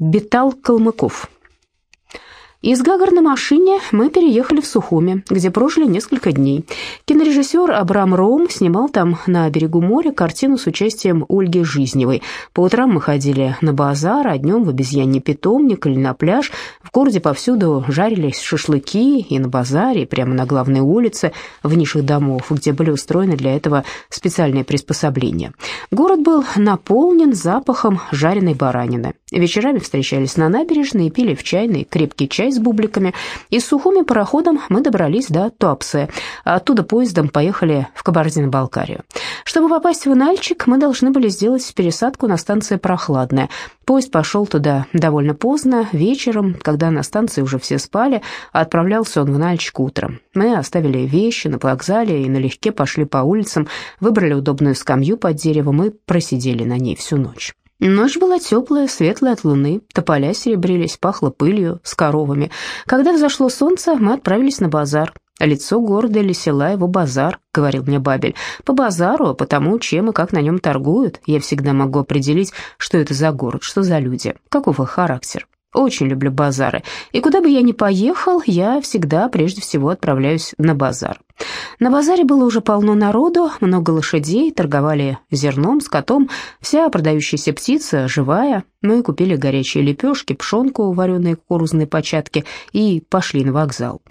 Бетал Калмыков. Из Гагар на машине мы переехали в Сухуми, где прожили несколько дней. Кинорежиссер Абрам Роум снимал там на берегу моря картину с участием Ольги Жизневой. По утрам мы ходили на базар, а днем в обезьянный питомник или на пляж. В городе повсюду жарились шашлыки и на базаре, и прямо на главной улице, в нишах домов, где были устроены для этого специальные приспособления. Город был наполнен запахом жареной баранины. Вечерами встречались на набережной и пили в чайной крепкий чай с бубликами. И с Сухуми пароходом мы добрались до Туапсе, оттуда поездом поехали в Кабардино-Балкарию. Чтобы попасть в Нальчик, мы должны были сделать пересадку на станции Прохладная. Поезд пошел туда довольно поздно, вечером, когда на станции уже все спали, отправлялся он в Нальчик утром. Мы оставили вещи на вокзале и налегке пошли по улицам, выбрали удобную скамью под деревом и просидели на ней всю ночь. Ночь была теплая, светлая от луны, тополя серебрились, пахло пылью, с коровами. Когда взошло солнце, мы отправились на базар. «Лицо города или его базар», — говорил мне Бабель. «По базару, по тому, чем и как на нем торгуют, я всегда могу определить, что это за город, что за люди, каков их характер». Очень люблю базары, и куда бы я ни поехал, я всегда прежде всего отправляюсь на базар. На базаре было уже полно народу, много лошадей, торговали зерном, скотом, вся продающаяся птица живая. Мы купили горячие лепешки, пшенку, вареные кукурузные початки и пошли на вокзал.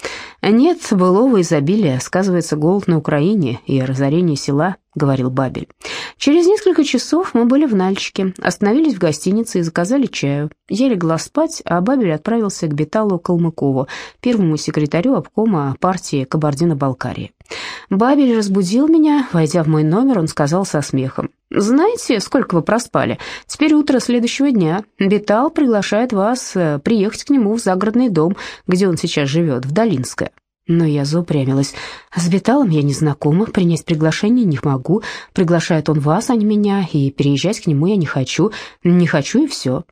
Нет былого изобилия, сказывается голод на Украине и разорение села, говорил Бабель. Через несколько часов мы были в Нальчике, остановились в гостинице и заказали чаю. Я легла спать, а Бабель отправился к Беталу Калмыкову, первому секретарю обкома партии Кабардино-Балкарии. Бабель разбудил меня. Войдя в мой номер, он сказал со смехом. «Знаете, сколько вы проспали? Теперь утро следующего дня. Бетал приглашает вас э, приехать к нему в загородный дом, где он сейчас живет, в Долинское». Но я заупрямилась. С Беталом я не знакома, принять приглашение не могу. Приглашает он вас, а не меня, и переезжать к нему я не хочу. Не хочу, и все.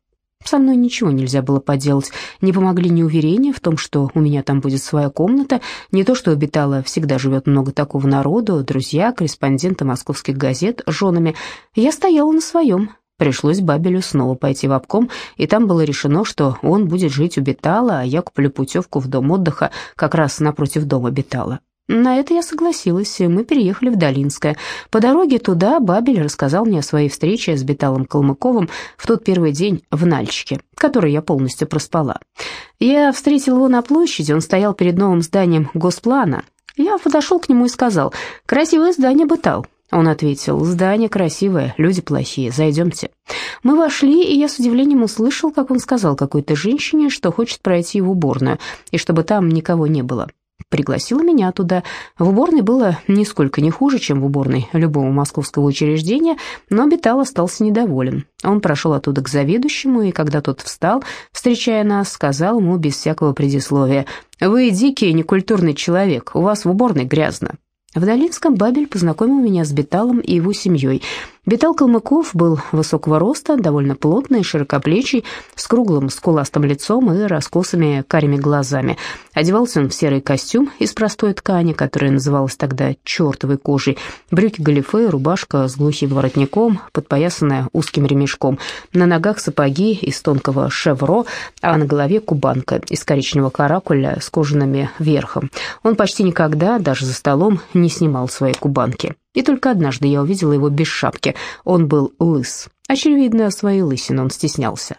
Со мной ничего нельзя было поделать. Не помогли ни уверения в том, что у меня там будет своя комната, не то, что обитала всегда живет много такого народу, друзья, корреспонденты московских газет женами. Я стояла на своем. Пришлось Бабелю снова пойти в обком, и там было решено, что он будет жить у Бетала, а я куплю путевку в дом отдыха как раз напротив дома Бетала. На это я согласилась, и мы переехали в Долинское. По дороге туда Бабель рассказал мне о своей встрече с Беталом Калмыковым в тот первый день в Нальчике, который я полностью проспала. Я встретил его на площади, он стоял перед новым зданием Госплана. Я подошел к нему и сказал, «Красивое здание, Бетал». Он ответил, «Здание красивое, люди плохие, зайдемте». Мы вошли, и я с удивлением услышал, как он сказал какой-то женщине, что хочет пройти в уборную, и чтобы там никого не было пригласила меня туда. В уборной было нисколько не хуже, чем в уборной любого московского учреждения, но Бетал остался недоволен. Он прошел оттуда к заведующему, и когда тот встал, встречая нас, сказал ему без всякого предисловия, «Вы дикий некультурный человек, у вас в уборной грязно». В Долинском Бабель познакомил меня с Беталом и его семьей – Витал Калмыков был высокого роста, довольно плотный, широкоплечий, с круглым скуластым лицом и раскосыми карими глазами. Одевался он в серый костюм из простой ткани, которая называлась тогда чертовой кожей, брюки галифе, рубашка с глухим воротником, подпоясанная узким ремешком, на ногах сапоги из тонкого шевро, а на голове кубанка из коричневого каракуля с кожаными верхом. Он почти никогда, даже за столом, не снимал свои кубанки. И только однажды я увидела его без шапки. Он был лыс. Очевидно, своей лысины он стеснялся.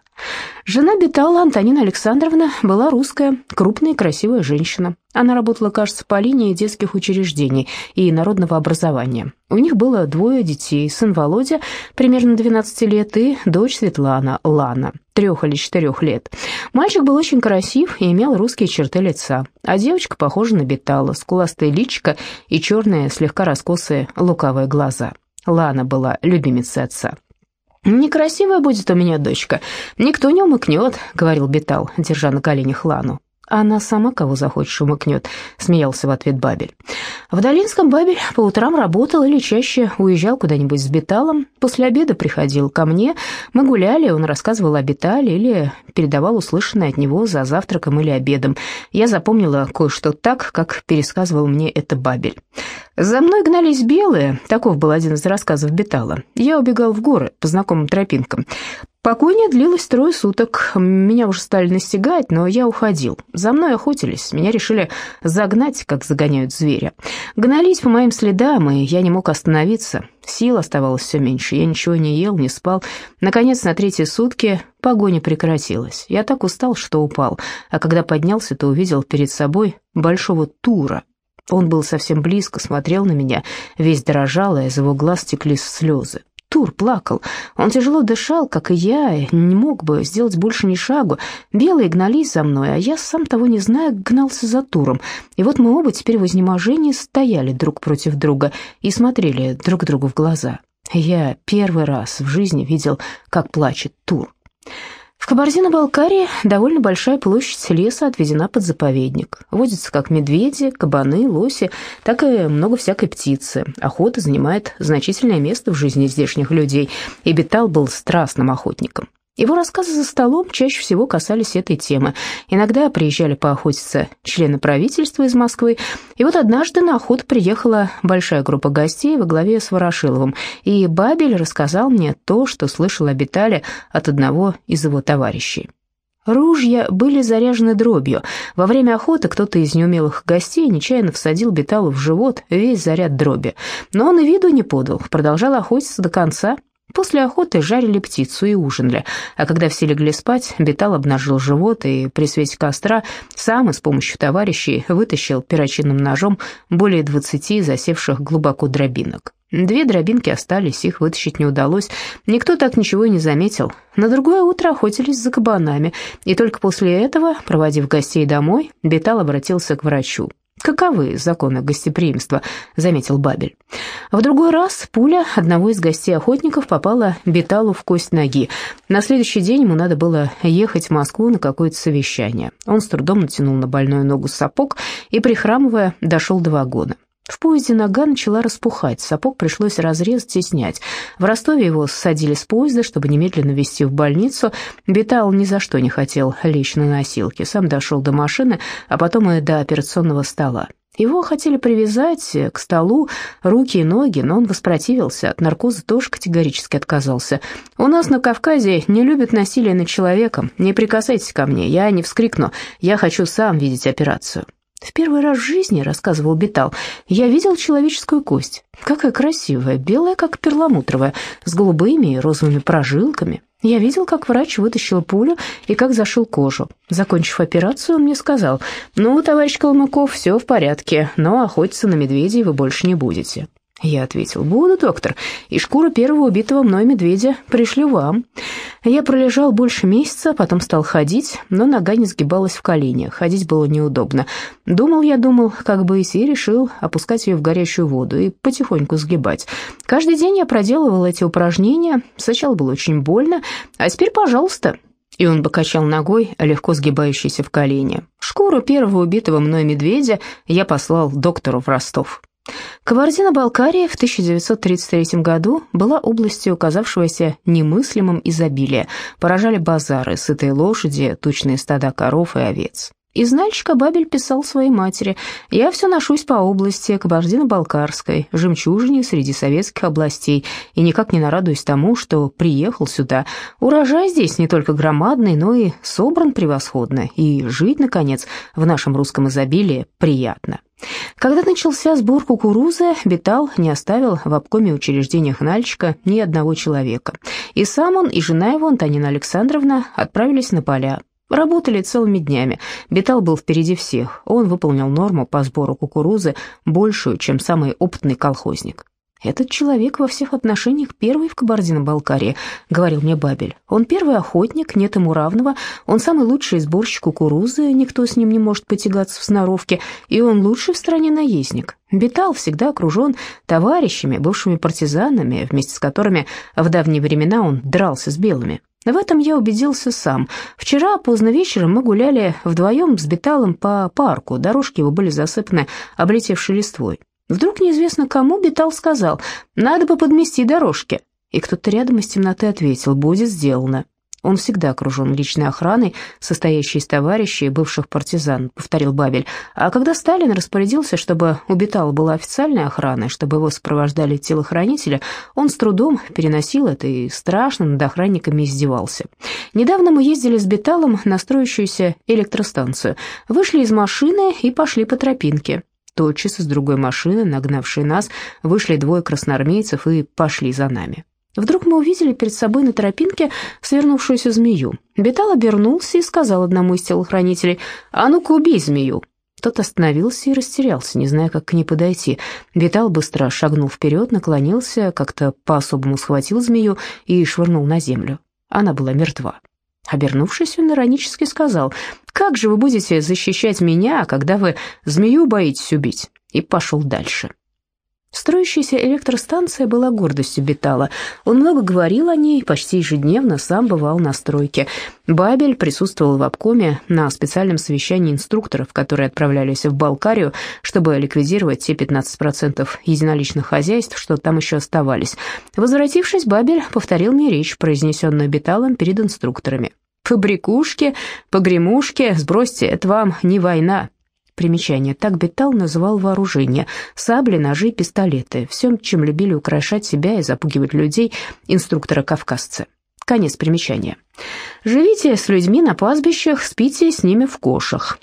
Жена Бетала, Антонина Александровна, была русская, крупная и красивая женщина. Она работала, кажется, по линии детских учреждений и народного образования. У них было двое детей, сын Володя, примерно 12 лет, и дочь Светлана, Лана, трех или четырех лет. Мальчик был очень красив и имел русские черты лица, а девочка похожа на Бетала, скуластая личико и черные, слегка раскосые, лукавые глаза. Лана была любимицей отца. «Некрасивая будет у меня дочка, никто не умыкнет», — говорил Бетал, держа на коленях Лану. «Она сама кого захочешь умыкнет», — смеялся в ответ Бабель. В Долинском Бабель по утрам работал или чаще уезжал куда-нибудь с Беталом. После обеда приходил ко мне, мы гуляли, он рассказывал о Бетале или передавал услышанное от него за завтраком или обедом. Я запомнила кое-что так, как пересказывал мне это Бабель. «За мной гнались белые», таков был один из рассказов Бетала. Я убегал в горы по знакомым тропинкам. Погоня длилась трое суток. Меня уже стали настигать, но я уходил. За мной охотились, меня решили загнать, как загоняют зверя. Гнались по моим следам, и я не мог остановиться. Сил оставалось все меньше, я ничего не ел, не спал. Наконец, на третьи сутки погоня прекратилась. Я так устал, что упал, а когда поднялся, то увидел перед собой большого тура. Он был совсем близко, смотрел на меня, весь дрожал, а из его глаз текли слезы. Тур плакал. Он тяжело дышал, как и я, и не мог бы сделать больше ни шагу. Белые гнались за мной, а я, сам того не зная, гнался за Туром. И вот мы оба теперь в изнеможении стояли друг против друга и смотрели друг другу в глаза. Я первый раз в жизни видел, как плачет Тур. В Кабардино-Балкарии довольно большая площадь леса отведена под заповедник. Водятся как медведи, кабаны, лоси, так и много всякой птицы. Охота занимает значительное место в жизни здешних людей, и Бетал был страстным охотником. Его рассказы за столом чаще всего касались этой темы. Иногда приезжали поохотиться члены правительства из Москвы, и вот однажды на охоту приехала большая группа гостей во главе с Ворошиловым, и Бабель рассказал мне то, что слышал о Бетале от одного из его товарищей. Ружья были заряжены дробью. Во время охоты кто-то из неумелых гостей нечаянно всадил Беталу в живот весь заряд дроби. Но он и виду не подал, продолжал охотиться до конца, После охоты жарили птицу и ужинали, а когда все легли спать, Бетал обнажил живот и при свете костра сам и с помощью товарищей вытащил перочинным ножом более двадцати засевших глубоко дробинок. Две дробинки остались, их вытащить не удалось, никто так ничего и не заметил. На другое утро охотились за кабанами, и только после этого, проводив гостей домой, Бетал обратился к врачу. «Каковы законы гостеприимства?» — заметил Бабель. В другой раз пуля одного из гостей-охотников попала Беталу в кость ноги. На следующий день ему надо было ехать в Москву на какое-то совещание. Он с трудом натянул на больную ногу сапог и, прихрамывая, дошел до вагона. В поезде нога начала распухать, сапог пришлось разрезать и снять. В Ростове его ссадили с поезда, чтобы немедленно везти в больницу. Бетал ни за что не хотел лечь на носилки, сам дошел до машины, а потом и до операционного стола. Его хотели привязать к столу руки и ноги, но он воспротивился, от наркоза тоже категорически отказался. «У нас на Кавказе не любят насилие над человеком. Не прикасайтесь ко мне, я не вскрикну, я хочу сам видеть операцию». В первый раз в жизни, рассказывал Бетал, я видел человеческую кость. Какая красивая, белая, как перламутровая, с голубыми и розовыми прожилками. Я видел, как врач вытащил пулю и как зашил кожу. Закончив операцию, он мне сказал, «Ну, товарищ Калмыков, все в порядке, но охотиться на медведей вы больше не будете». Я ответил, буду, доктор, и шкуру первого убитого мной медведя пришлю вам. Я пролежал больше месяца, потом стал ходить, но нога не сгибалась в коленях, ходить было неудобно. Думал я, думал, как быть, и решил опускать ее в горячую воду и потихоньку сгибать. Каждый день я проделывал эти упражнения, сначала было очень больно, а теперь, пожалуйста, и он покачал ногой, легко сгибающейся в колени. Шкуру первого убитого мной медведя я послал доктору в Ростов. Кабардино-Балкария в 1933 году была областью оказавшегося немыслимым изобилия. Поражали базары, сытые лошади, тучные стада коров и овец. Из Нальчика Бабель писал своей матери «Я все ношусь по области Кабардино-Балкарской, жемчужине среди советских областей, и никак не нарадуюсь тому, что приехал сюда. Урожай здесь не только громадный, но и собран превосходно, и жить, наконец, в нашем русском изобилии приятно». Когда начался сбор кукурузы, Бетал не оставил в обкоме учреждениях Нальчика ни одного человека. И сам он, и жена его, Антонина Александровна, отправились на поля. Работали целыми днями. Бетал был впереди всех. Он выполнил норму по сбору кукурузы большую, чем самый опытный колхозник. «Этот человек во всех отношениях первый в Кабардино-Балкарии», — говорил мне Бабель. «Он первый охотник, нет ему равного, он самый лучший сборщик кукурузы, никто с ним не может потягаться в сноровке, и он лучший в стране наездник. Бетал всегда окружен товарищами, бывшими партизанами, вместе с которыми в давние времена он дрался с белыми. В этом я убедился сам. Вчера поздно вечером мы гуляли вдвоем с Беталом по парку, дорожки его были засыпаны облетевшей листвой. Вдруг неизвестно кому Бетал сказал «Надо бы подмести дорожки». И кто-то рядом из темноты ответил «Будет сделано». Он всегда окружен личной охраной, состоящей из товарищей, бывших партизан», — повторил Бабель. А когда Сталин распорядился, чтобы у Бетала была официальная охрана, чтобы его сопровождали телохранители, он с трудом переносил это и страшно над охранниками издевался. Недавно мы ездили с Беталом на строящуюся электростанцию, вышли из машины и пошли по тропинке. Тотчас из другой машины, нагнавшей нас, вышли двое красноармейцев и пошли за нами. Вдруг мы увидели перед собой на тропинке свернувшуюся змею. Бетал обернулся и сказал одному из телохранителей, «А ну-ка убей змею!» Тот остановился и растерялся, не зная, как к ней подойти. Витал быстро шагнул вперед, наклонился, как-то по-особому схватил змею и швырнул на землю. Она была мертва. Обернувшись, он иронически сказал, «Как же вы будете защищать меня, когда вы змею боитесь убить?» и пошел дальше. Строящаяся электростанция была гордостью Бетала. Он много говорил о ней, почти ежедневно сам бывал на стройке. Бабель присутствовал в обкоме на специальном совещании инструкторов, которые отправлялись в Балкарию, чтобы ликвидировать те 15% единоличных хозяйств, что там еще оставались. Возвратившись, Бабель повторил мне речь, произнесенную Беталом перед инструкторами. «Фабрикушки, погремушки, сбросьте, это вам не война». Примечание. Так Бетал называл вооружение. Сабли, ножи, пистолеты. Всем, чем любили украшать себя и запугивать людей инструктора-кавказцы. Конец примечания. Живите с людьми на пастбищах, спите с ними в кошах.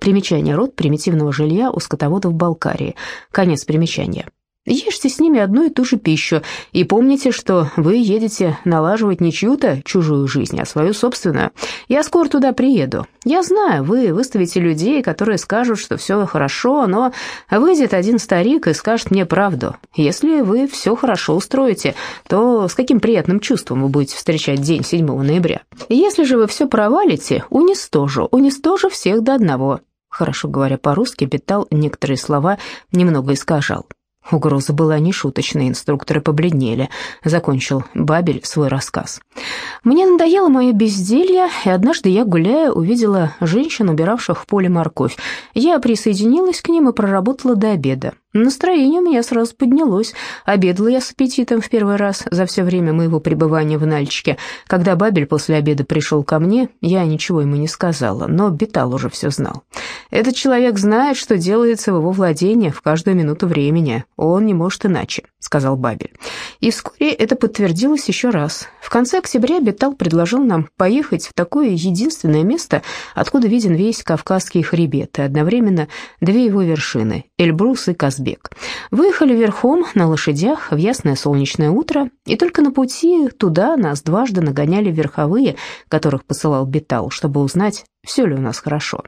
Примечание. Род примитивного жилья у скотоводов Балкарии. Конец примечания. Ешьте с ними одну и ту же пищу, и помните, что вы едете налаживать не чью-то чужую жизнь, а свою собственную. Я скоро туда приеду. Я знаю, вы выставите людей, которые скажут, что все хорошо, но выйдет один старик и скажет мне правду. Если вы все хорошо устроите, то с каким приятным чувством вы будете встречать день 7 ноября? Если же вы все провалите, уничтожу, уничтожу всех до одного. Хорошо говоря по-русски, Бетал некоторые слова немного искажал. Угроза была нешуточной, инструкторы побледнели. Закончил Бабель свой рассказ. Мне надоело мое безделье, и однажды я, гуляя, увидела женщин, убиравших в поле морковь. Я присоединилась к ним и проработала до обеда. Настроение у меня сразу поднялось. Обедала я с аппетитом в первый раз за все время моего пребывания в Нальчике. Когда Бабель после обеда пришел ко мне, я ничего ему не сказала, но Бетал уже все знал. Этот человек знает, что делается в его владении в каждую минуту времени. Он не может иначе, сказал Бабель. И вскоре это подтвердилось еще раз. В конце октября Бетал предложил нам поехать в такое единственное место, откуда виден весь Кавказский хребет, и одновременно две его вершины – Эльбрус и Казбек. Казбек. Выехали верхом на лошадях в ясное солнечное утро, и только на пути туда нас дважды нагоняли верховые, которых посылал Бетал, чтобы узнать, все ли у нас хорошо.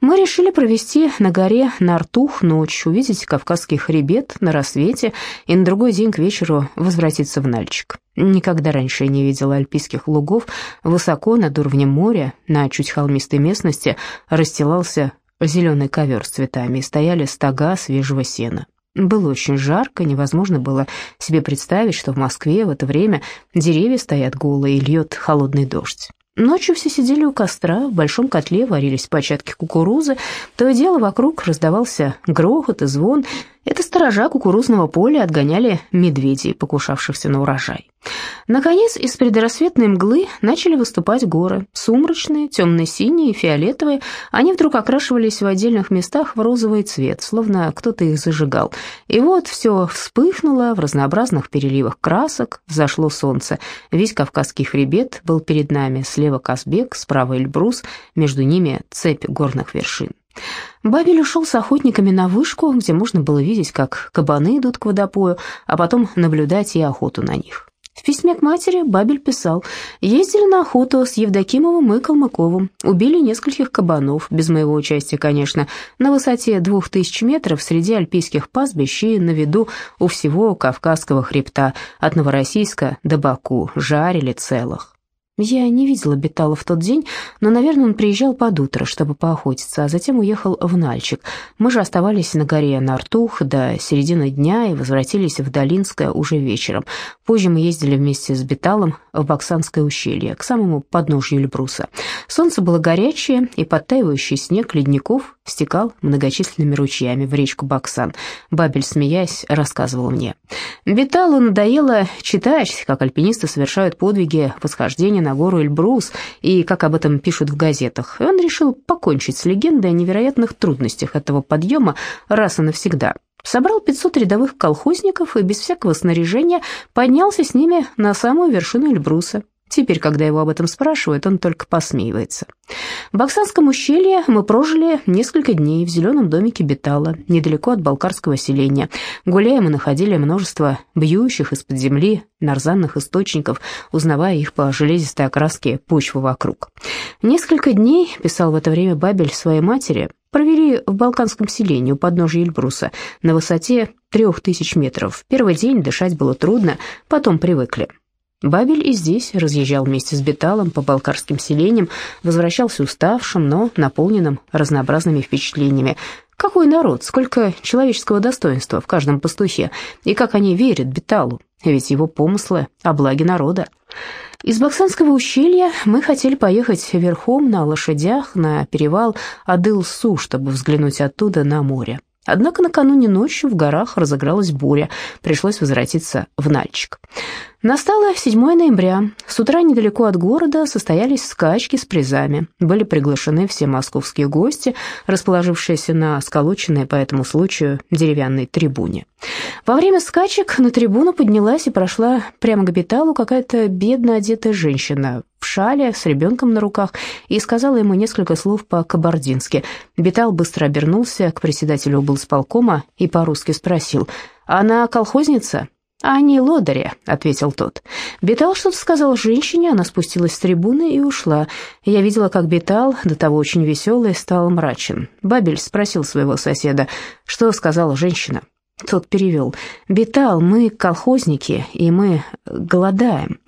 Мы решили провести на горе Нартух ночь, увидеть Кавказский хребет на рассвете и на другой день к вечеру возвратиться в Нальчик. Никогда раньше я не видела альпийских лугов. Высоко над уровнем моря, на чуть холмистой местности, расстилался зеленый ковер с цветами, стояли стога свежего сена. Было очень жарко, невозможно было себе представить, что в Москве в это время деревья стоят голые и льет холодный дождь. Ночью все сидели у костра, в большом котле варились початки кукурузы, то и дело вокруг раздавался грохот и звон. Это сторожа кукурузного поля отгоняли медведей, покушавшихся на урожай. Наконец, из предрассветной мглы начали выступать горы. Сумрачные, темно-синие, фиолетовые. Они вдруг окрашивались в отдельных местах в розовый цвет, словно кто-то их зажигал. И вот все вспыхнуло в разнообразных переливах красок, взошло солнце. Весь Кавказский хребет был перед нами, слева Казбек, справа Эльбрус, между ними цепь горных вершин. Бабель ушел с охотниками на вышку, где можно было видеть, как кабаны идут к водопою, а потом наблюдать и охоту на них. В письме к матери Бабель писал, «Ездили на охоту с Евдокимовым и Калмыковым, убили нескольких кабанов, без моего участия, конечно, на высоте двух тысяч метров среди альпийских пастбищ и на виду у всего Кавказского хребта, от Новороссийска до Баку, жарили целых». Я не видела Бетала в тот день, но, наверное, он приезжал под утро, чтобы поохотиться, а затем уехал в Нальчик. Мы же оставались на горе Нартух до середины дня и возвратились в Долинское уже вечером. Позже мы ездили вместе с Беталом в Баксанское ущелье, к самому подножью Эльбруса. Солнце было горячее, и подтаивающий снег ледников стекал многочисленными ручьями в речку Баксан. Бабель, смеясь, рассказывал мне. Виталу надоело читать, как альпинисты совершают подвиги восхождения на гору Эльбрус и как об этом пишут в газетах. И он решил покончить с легендой о невероятных трудностях этого подъема раз и навсегда. Собрал 500 рядовых колхозников и без всякого снаряжения поднялся с ними на самую вершину Эльбруса. Теперь, когда его об этом спрашивают, он только посмеивается. В Баксанском ущелье мы прожили несколько дней в зеленом домике Бетала, недалеко от Балкарского селения. Гуляя, мы находили множество бьющих из-под земли нарзанных источников, узнавая их по железистой окраске почвы вокруг. Несколько дней, писал в это время Бабель своей матери, провели в Балканском селении у подножия Эльбруса на высоте трех тысяч метров. Первый день дышать было трудно, потом привыкли. Бабель и здесь разъезжал вместе с Беталом по балкарским селениям, возвращался уставшим, но наполненным разнообразными впечатлениями. Какой народ, сколько человеческого достоинства в каждом пастухе, и как они верят Беталу, ведь его помыслы о благе народа. Из Баксанского ущелья мы хотели поехать верхом на лошадях на перевал Адыл-Су, чтобы взглянуть оттуда на море. Однако накануне ночью в горах разыгралась буря, пришлось возвратиться в Нальчик. Настало 7 ноября. С утра недалеко от города состоялись скачки с призами. Были приглашены все московские гости, расположившиеся на сколоченной по этому случаю деревянной трибуне. Во время скачек на трибуну поднялась и прошла прямо к Беталу какая-то бедно одетая женщина в шале с ребенком на руках и сказала ему несколько слов по-кабардински. Бетал быстро обернулся к председателю облсполкома и по-русски спросил «Она колхозница?» «А не лодыря», — ответил тот. Бетал что-то сказал женщине, она спустилась с трибуны и ушла. Я видела, как Бетал, до того очень веселый, стал мрачен. Бабель спросил своего соседа, что сказала женщина. Тот перевел. «Бетал, мы колхозники, и мы голодаем».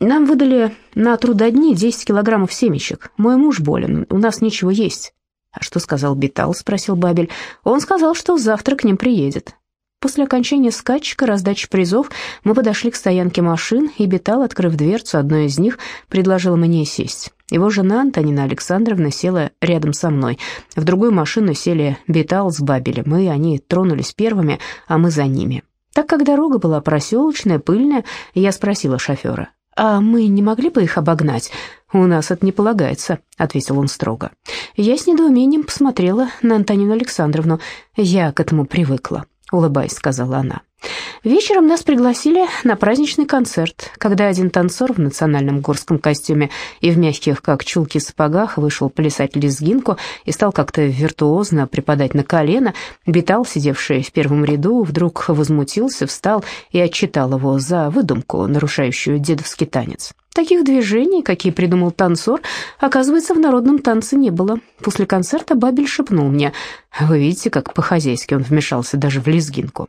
Нам выдали на трудодни 10 килограммов семечек. Мой муж болен, у нас нечего есть. А что сказал Бетал? спросил Бабель. Он сказал, что завтра к ним приедет. После окончания скачка, раздачи призов, мы подошли к стоянке машин, и Бетал, открыв дверцу одной из них, предложил мне сесть. Его жена Антонина Александровна села рядом со мной. В другую машину сели Бетал с Бабелем, и они тронулись первыми, а мы за ними. Так как дорога была проселочная, пыльная, я спросила шофера, «А мы не могли бы их обогнать?» «У нас это не полагается», — ответил он строго. Я с недоумением посмотрела на Антонину Александровну. Я к этому привыкла улыбаясь, сказала она. Вечером нас пригласили на праздничный концерт, когда один танцор в национальном горском костюме и в мягких, как чулки, сапогах вышел плясать лезгинку и стал как-то виртуозно припадать на колено, Битал, сидевший в первом ряду, вдруг возмутился, встал и отчитал его за выдумку, нарушающую дедовский танец. Таких движений, какие придумал танцор, оказывается, в народном танце не было. После концерта Бабель шепнул мне, вы видите, как по-хозяйски он вмешался даже в лезгинку.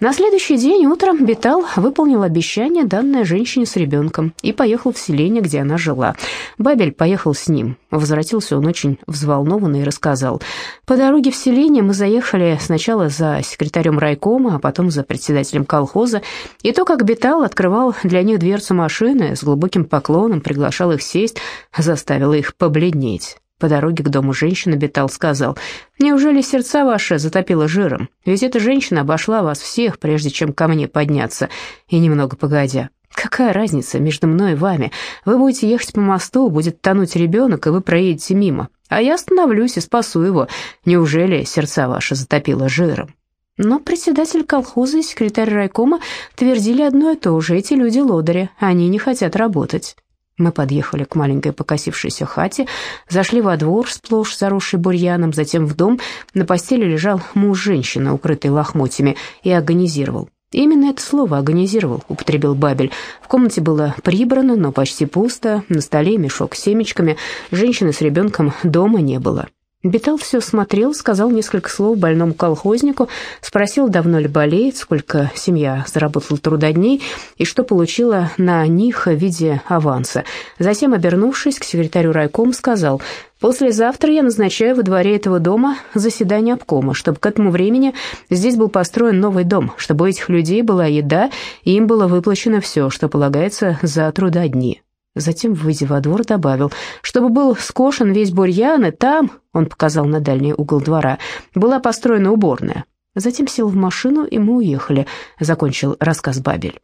На следующий день утром Бетал выполнил обещание, данное женщине с ребенком, и поехал в селение, где она жила. Бабель поехал с ним. Возвратился он очень взволнованный и рассказал. По дороге в селение мы заехали сначала за секретарем райкома, а потом за председателем колхоза, и то, как Бетал открывал для них дверцу машины, с глубоким поклоном приглашал их сесть, заставило их побледнеть. По дороге к дому женщины Бетал сказал, «Неужели сердца ваши затопило жиром? Ведь эта женщина обошла вас всех, прежде чем ко мне подняться, и немного погодя. Какая разница между мной и вами? Вы будете ехать по мосту, будет тонуть ребенок, и вы проедете мимо, а я остановлюсь и спасу его. Неужели сердца ваши затопило жиром?» Но председатель колхоза и секретарь райкома твердили одно и то же. Эти люди лодыри, они не хотят работать. Мы подъехали к маленькой покосившейся хате, зашли во двор, сплошь заросший бурьяном, затем в дом. На постели лежал муж женщины, укрытый лохмотьями, и агонизировал. Именно это слово «агонизировал» употребил Бабель. В комнате было прибрано, но почти пусто, на столе мешок с семечками, женщины с ребенком дома не было. Битал все смотрел, сказал несколько слов больному колхознику, спросил, давно ли болеет, сколько семья заработала трудодней и что получила на них в виде аванса. Затем, обернувшись к секретарю райкома, сказал, «Послезавтра я назначаю во дворе этого дома заседание обкома, чтобы к этому времени здесь был построен новый дом, чтобы у этих людей была еда, и им было выплачено все, что полагается за трудодни». Затем, выйдя во двор, добавил, чтобы был скошен весь бурьян, и там, он показал на дальний угол двора, была построена уборная. Затем сел в машину, и мы уехали, закончил рассказ Бабель.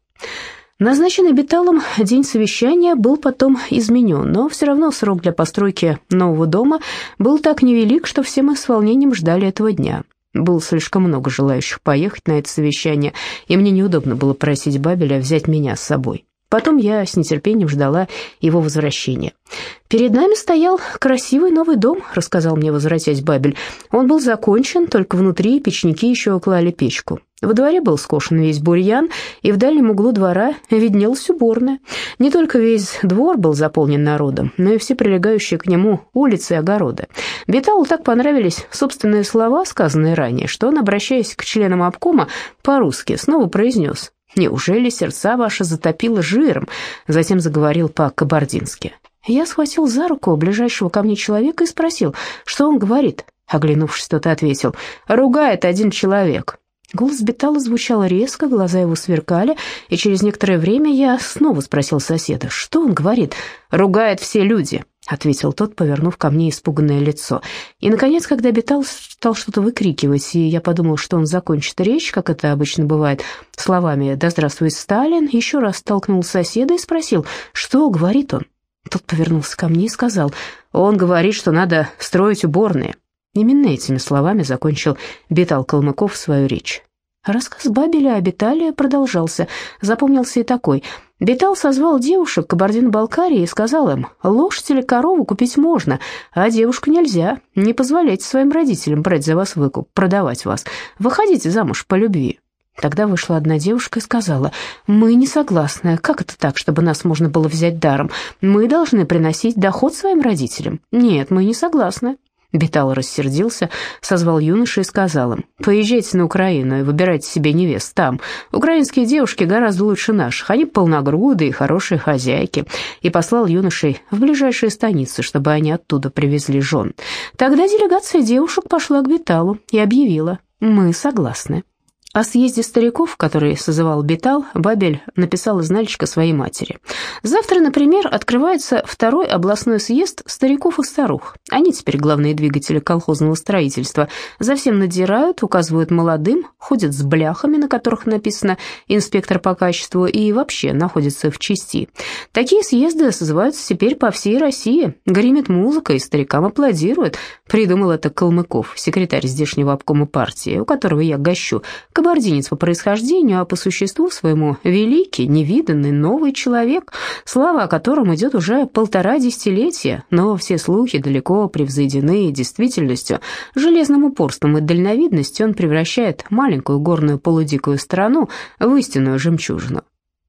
Назначенный Беталом день совещания был потом изменен, но все равно срок для постройки нового дома был так невелик, что все мы с волнением ждали этого дня. Было слишком много желающих поехать на это совещание, и мне неудобно было просить Бабеля взять меня с собой. Потом я с нетерпением ждала его возвращения. «Перед нами стоял красивый новый дом», — рассказал мне, возвратясь Бабель. «Он был закончен, только внутри печники еще клали печку. Во дворе был скошен весь бурьян, и в дальнем углу двора виднелась уборная. Не только весь двор был заполнен народом, но и все прилегающие к нему улицы и огороды. Беталу так понравились собственные слова, сказанные ранее, что он, обращаясь к членам обкома, по-русски снова произнес «Неужели сердца ваши затопило жиром?» Затем заговорил по-кабардински. Я схватил за руку ближайшего ко мне человека и спросил, что он говорит. Оглянувшись, тот ответил «Ругает один человек». Голос Бетала звучал резко, глаза его сверкали, и через некоторое время я снова спросил соседа, что он говорит. «Ругает все люди», — ответил тот, повернув ко мне испуганное лицо. И, наконец, когда Бетал стал что-то выкрикивать, и я подумал, что он закончит речь, как это обычно бывает, словами «Да здравствует Сталин», еще раз столкнул соседа и спросил, что говорит он. Тот повернулся ко мне и сказал, «Он говорит, что надо строить уборные». Именно этими словами закончил Бетал Калмыков свою речь. Рассказ Бабеля о Бетале продолжался. Запомнился и такой. Бетал созвал девушек Кабардино-Балкарии и сказал им, лошадь или корову купить можно, а девушку нельзя. Не позволяйте своим родителям брать за вас выкуп, продавать вас. Выходите замуж по любви. Тогда вышла одна девушка и сказала, «Мы не согласны. Как это так, чтобы нас можно было взять даром? Мы должны приносить доход своим родителям. Нет, мы не согласны». Бетал рассердился, созвал юноши и сказал им, «Поезжайте на Украину и выбирайте себе невест там. Украинские девушки гораздо лучше наших, они полногрудые, хорошие хозяйки». И послал юношей в ближайшие станицы, чтобы они оттуда привезли жен. Тогда делегация девушек пошла к Беталу и объявила, «Мы согласны». О съезде стариков, который созывал Бетал, Бабель написал из Нальчика своей матери. «Завтра, например, открывается второй областной съезд стариков и старух. Они теперь главные двигатели колхозного строительства. За всем надирают, указывают молодым, ходят с бляхами, на которых написано «инспектор по качеству» и вообще находятся в части. Такие съезды созываются теперь по всей России. Гремит музыка, и старикам аплодируют. Придумал это Калмыков, секретарь здешнего обкома партии, у которого я гощу, Кабардинец по происхождению, а по существу своему великий, невиданный, новый человек, слава о котором идет уже полтора десятилетия, но все слухи далеко превзойдены действительностью. Железным упорством и дальновидностью он превращает маленькую горную полудикую страну в истинную жемчужину.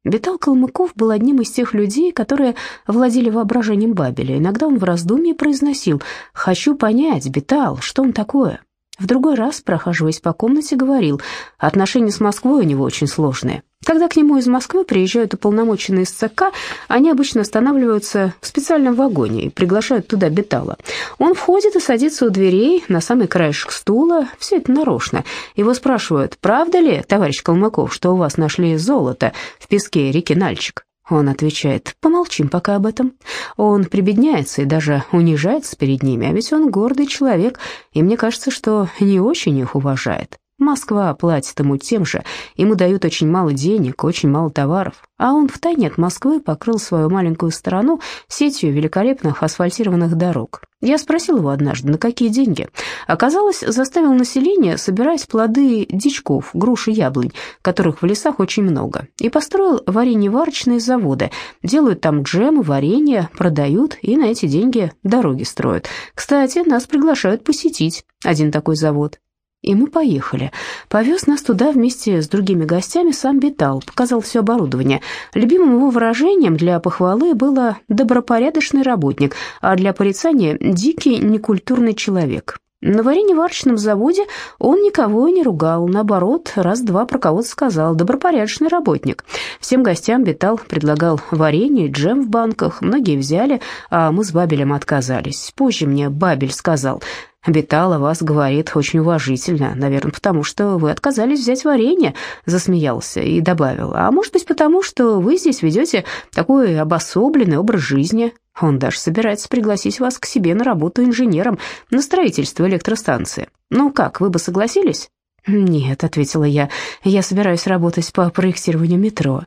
Бетал Калмыков был одним из тех людей, которые владели воображением Бабеля. Иногда он в раздумье произносил «Хочу понять, Бетал, что он такое?» В другой раз, прохаживаясь по комнате, говорил, отношения с Москвой у него очень сложные. Когда к нему из Москвы приезжают уполномоченные из ЦК, они обычно останавливаются в специальном вагоне и приглашают туда Бетала. Он входит и садится у дверей на самый краешек стула, все это нарочно. Его спрашивают, правда ли, товарищ Калмыков, что у вас нашли золото в песке реки Нальчик? Он отвечает, помолчим пока об этом. Он прибедняется и даже унижается перед ними, а ведь он гордый человек, и мне кажется, что не очень их уважает. Москва платит ему тем же, ему дают очень мало денег, очень мало товаров, а он втайне от Москвы покрыл свою маленькую страну сетью великолепных асфальтированных дорог. Я спросил его однажды, на какие деньги. Оказалось, заставил население собирать плоды дичков, груш и яблонь, которых в лесах очень много, и построил варенье-варочные заводы. Делают там джем и варенье, продают, и на эти деньги дороги строят. Кстати, нас приглашают посетить один такой завод. И мы поехали. Повез нас туда вместе с другими гостями сам Бетал, показал все оборудование. Любимым его выражением для похвалы было «добропорядочный работник», а для порицания «дикий некультурный человек». На варенье-варочном заводе он никого не ругал, наоборот, раз-два про кого-то сказал «добропорядочный работник». Всем гостям Бетал предлагал варенье, джем в банках, многие взяли, а мы с Бабелем отказались. Позже мне Бабель сказал Бетал вас говорит очень уважительно, наверное, потому что вы отказались взять варенье, засмеялся и добавил. А может быть, потому что вы здесь ведете такой обособленный образ жизни. Он даже собирается пригласить вас к себе на работу инженером на строительство электростанции. Ну как, вы бы согласились? «Нет», — ответила я, — «я собираюсь работать по проектированию метро».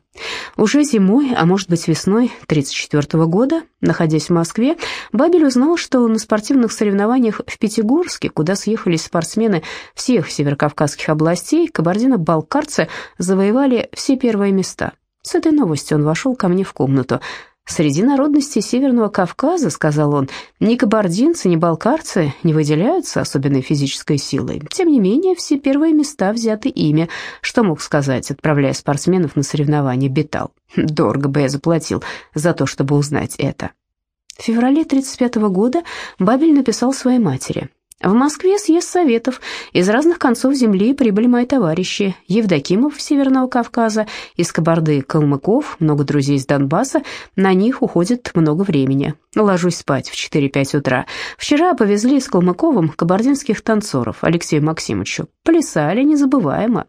Уже зимой, а может быть весной 1934 года, находясь в Москве, Бабель узнал, что на спортивных соревнованиях в Пятигорске, куда съехались спортсмены всех северокавказских областей, кабардино-балкарцы завоевали все первые места. С этой новостью он вошел ко мне в комнату. Среди народностей Северного Кавказа, сказал он, ни кабардинцы, ни балкарцы не выделяются особенной физической силой. Тем не менее, все первые места взяты ими. Что мог сказать, отправляя спортсменов на соревнования, Бетал? Дорого бы я заплатил за то, чтобы узнать это. В феврале 1935 года Бабель написал своей матери. В Москве съезд советов. Из разных концов земли прибыли мои товарищи. Евдокимов Северного Кавказа, из Кабарды Калмыков, много друзей из Донбасса. На них уходит много времени. Ложусь спать в 4-5 утра. Вчера повезли с Калмыковым кабардинских танцоров Алексею Максимовичу. Плясали незабываемо.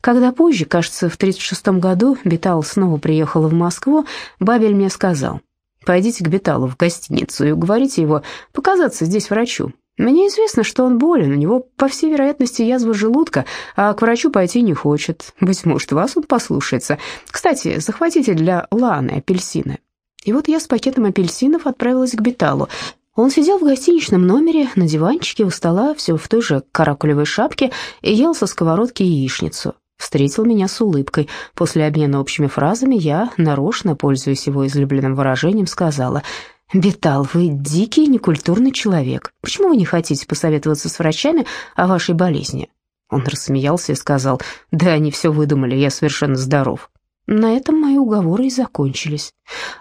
Когда позже, кажется, в 36 году Бетал снова приехала в Москву, Бабель мне сказал, «Пойдите к Беталу в гостиницу и уговорите его показаться здесь врачу. Мне известно, что он болен, у него, по всей вероятности, язва желудка, а к врачу пойти не хочет. Быть может, вас он послушается. Кстати, захватите для Ланы апельсины». И вот я с пакетом апельсинов отправилась к Беталу. Он сидел в гостиничном номере на диванчике у стола, все в той же каракулевой шапке, и ел со сковородки яичницу. Встретил меня с улыбкой. После обмена общими фразами я, нарочно, пользуясь его излюбленным выражением, сказала – «Бетал, вы дикий, некультурный человек. Почему вы не хотите посоветоваться с врачами о вашей болезни?» Он рассмеялся и сказал, «Да они все выдумали, я совершенно здоров». На этом мои уговоры и закончились.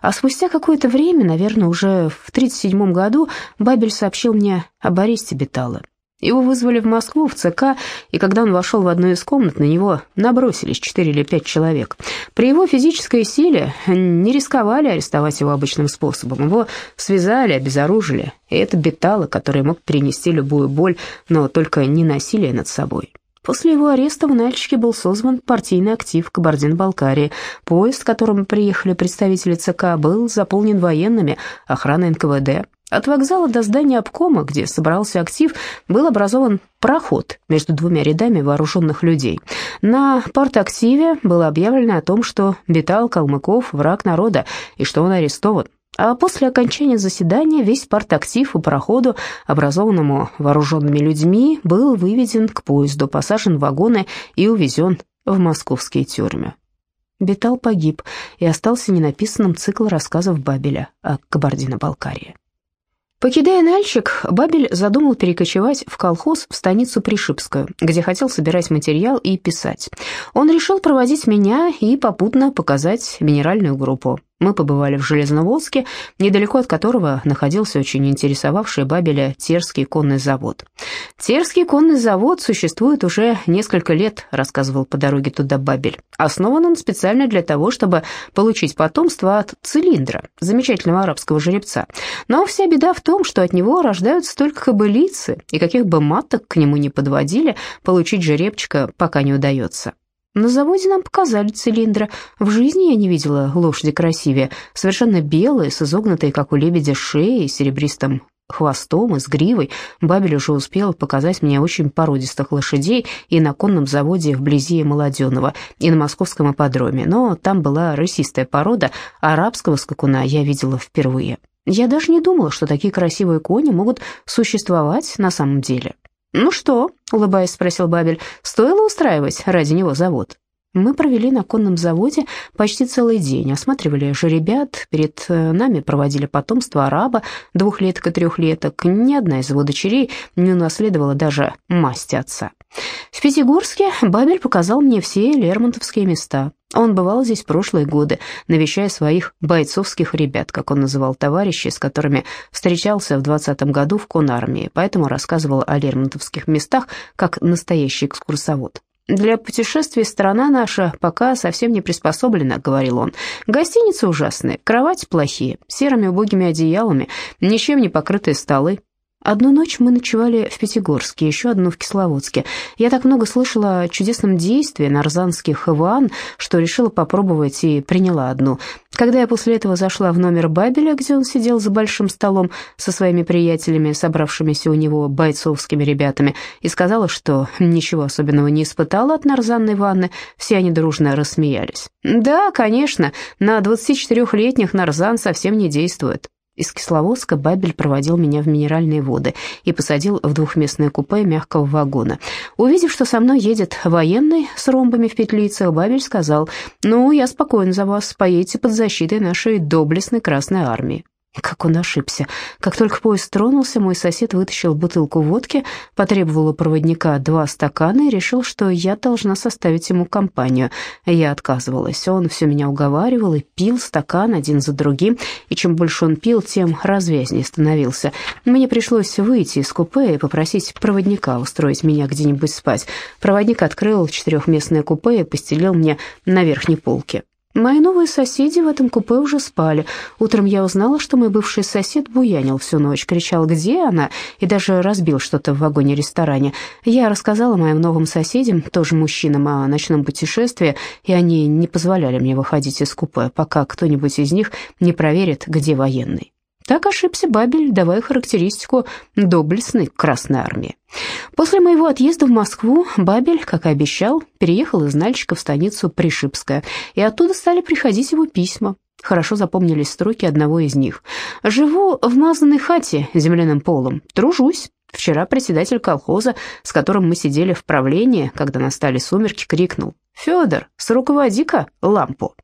А спустя какое-то время, наверное, уже в 1937 году, Бабель сообщил мне об аресте Бетала. Его вызвали в Москву, в ЦК, и когда он вошел в одну из комнат, на него набросились четыре или пять человек. При его физической силе не рисковали арестовать его обычным способом. Его связали, обезоружили, и это бетало, которое мог перенести любую боль, но только не насилие над собой. После его ареста в Нальчике был созван партийный актив Кабардино-Балкарии. Поезд, в котором приехали представители ЦК, был заполнен военными, охраной НКВД. От вокзала до здания обкома, где собрался актив, был образован проход между двумя рядами вооруженных людей. На партактиве было объявлено о том, что Бетал Калмыков – враг народа и что он арестован. А после окончания заседания весь партактив у проходу, образованному вооруженными людьми, был выведен к поезду, посажен в вагоны и увезен в московские тюрьмы. Бетал погиб, и остался ненаписанным цикл рассказов Бабеля о Кабардино-Балкарии. Покидая Нальчик, Бабель задумал перекочевать в колхоз в станицу Пришибскую, где хотел собирать материал и писать. Он решил проводить меня и попутно показать минеральную группу. Мы побывали в Железноводске, недалеко от которого находился очень интересовавший Бабеля Терский конный завод. «Терский конный завод существует уже несколько лет», — рассказывал по дороге туда Бабель. «Основан он специально для того, чтобы получить потомство от цилиндра, замечательного арабского жеребца. Но вся беда в том, что от него рождаются только кобылицы, и каких бы маток к нему не подводили, получить жеребчика пока не удается». На заводе нам показали цилиндра. В жизни я не видела лошади красивее. Совершенно белые, с изогнутой, как у лебедя, шеей, серебристым хвостом и с гривой. Бабель уже успел показать мне очень породистых лошадей и на конном заводе вблизи Молоденного, и на московском ипподроме. Но там была рысистая порода, арабского скакуна я видела впервые. Я даже не думала, что такие красивые кони могут существовать на самом деле. «Ну что?» — улыбаясь, спросил Бабель. «Стоило устраивать ради него завод?» Мы провели на конном заводе почти целый день, осматривали жеребят, перед э, нами проводили потомство араба, двухлеток и трехлеток. Ни одна из его дочерей не унаследовала даже масть отца. В Пятигорске Бабель показал мне все лермонтовские места. Он бывал здесь прошлые годы, навещая своих бойцовских ребят, как он называл товарищей, с которыми встречался в 20-м году в конармии, поэтому рассказывал о лермонтовских местах как настоящий экскурсовод. «Для путешествий страна наша пока совсем не приспособлена», — говорил он. «Гостиницы ужасные, кровати плохие, серыми убогими одеялами, ничем не покрытые столы. Одну ночь мы ночевали в Пятигорске, еще одну в Кисловодске. Я так много слышала о чудесном действии нарзанских ван, что решила попробовать и приняла одну. Когда я после этого зашла в номер Бабеля, где он сидел за большим столом со своими приятелями, собравшимися у него бойцовскими ребятами, и сказала, что ничего особенного не испытала от нарзанной ванны, все они дружно рассмеялись. «Да, конечно, на 24-летних нарзан совсем не действует». Из Кисловодска Бабель проводил меня в минеральные воды и посадил в двухместное купе мягкого вагона. Увидев, что со мной едет военный с ромбами в петлицах, Бабель сказал, «Ну, я спокоен за вас, поедете под защитой нашей доблестной Красной Армии». Как он ошибся. Как только поезд тронулся, мой сосед вытащил бутылку водки, потребовал у проводника два стакана и решил, что я должна составить ему компанию. Я отказывалась. Он все меня уговаривал и пил стакан один за другим, и чем больше он пил, тем развязнее становился. Мне пришлось выйти из купе и попросить проводника устроить меня где-нибудь спать. Проводник открыл четырехместное купе и постелил мне на верхней полке. Мои новые соседи в этом купе уже спали. Утром я узнала, что мой бывший сосед буянил всю ночь, кричал «Где она?» и даже разбил что-то в вагоне-ресторане. Я рассказала моим новым соседям, тоже мужчинам, о ночном путешествии, и они не позволяли мне выходить из купе, пока кто-нибудь из них не проверит, где военный. Так ошибся Бабель, давая характеристику доблестной Красной Армии. После моего отъезда в Москву Бабель, как и обещал, переехал из Нальчика в станицу Пришибская, и оттуда стали приходить его письма. Хорошо запомнились строки одного из них. «Живу в мазанной хате земляным полом, тружусь. Вчера председатель колхоза, с которым мы сидели в правлении, когда настали сумерки, крикнул «Федор, сруководи-ка лампу».